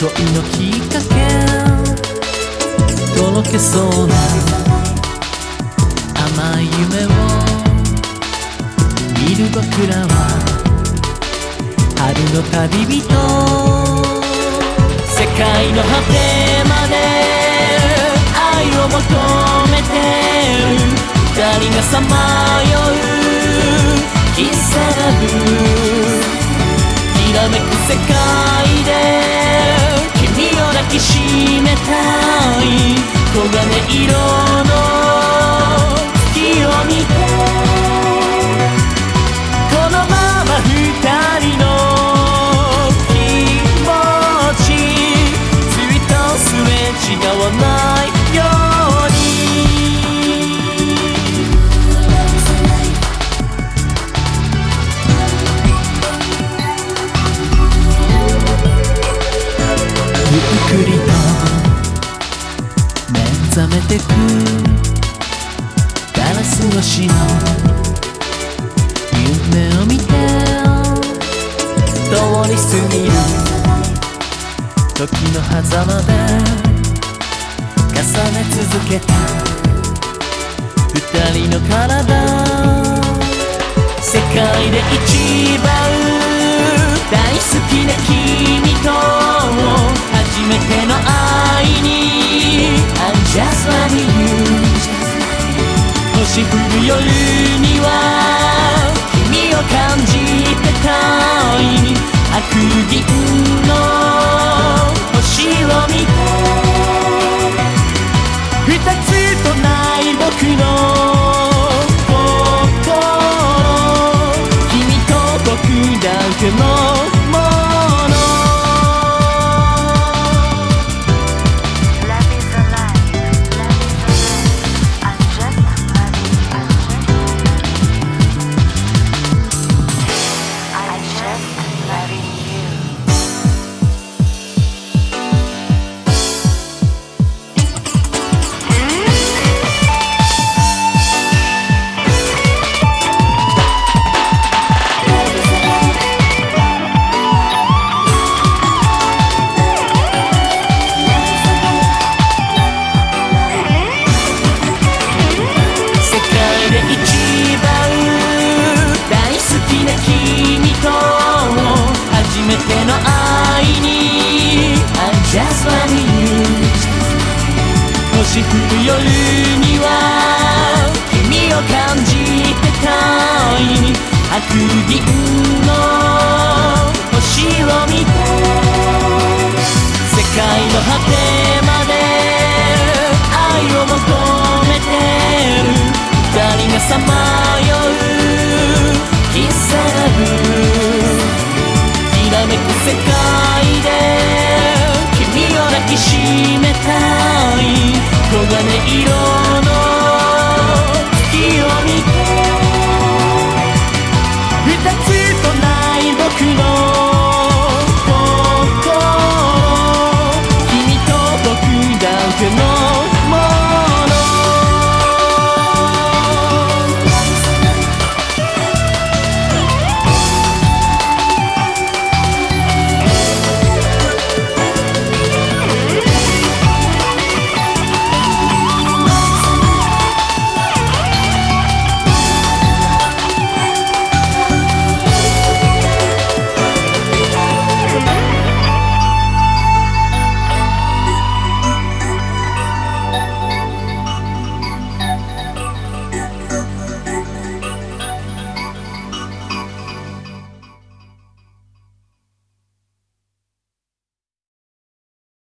恋のきっかけとろけそうな甘い夢を見る僕らは春の旅人世界の果てまで愛を求めて二人がさまよう。喫茶ラブきらめく世界で。色くガラス越しの夢を見て通り過ぎる時の狭間で重ね続けた二人の体世界で一番星降る夜には君を感じてたい。悪銀の。銀の星を見て」「世界の果てまで愛を求めてる」「二人がさまよう喫茶ラブ」「きらめく世界で君を抱きしめたい」「黄金色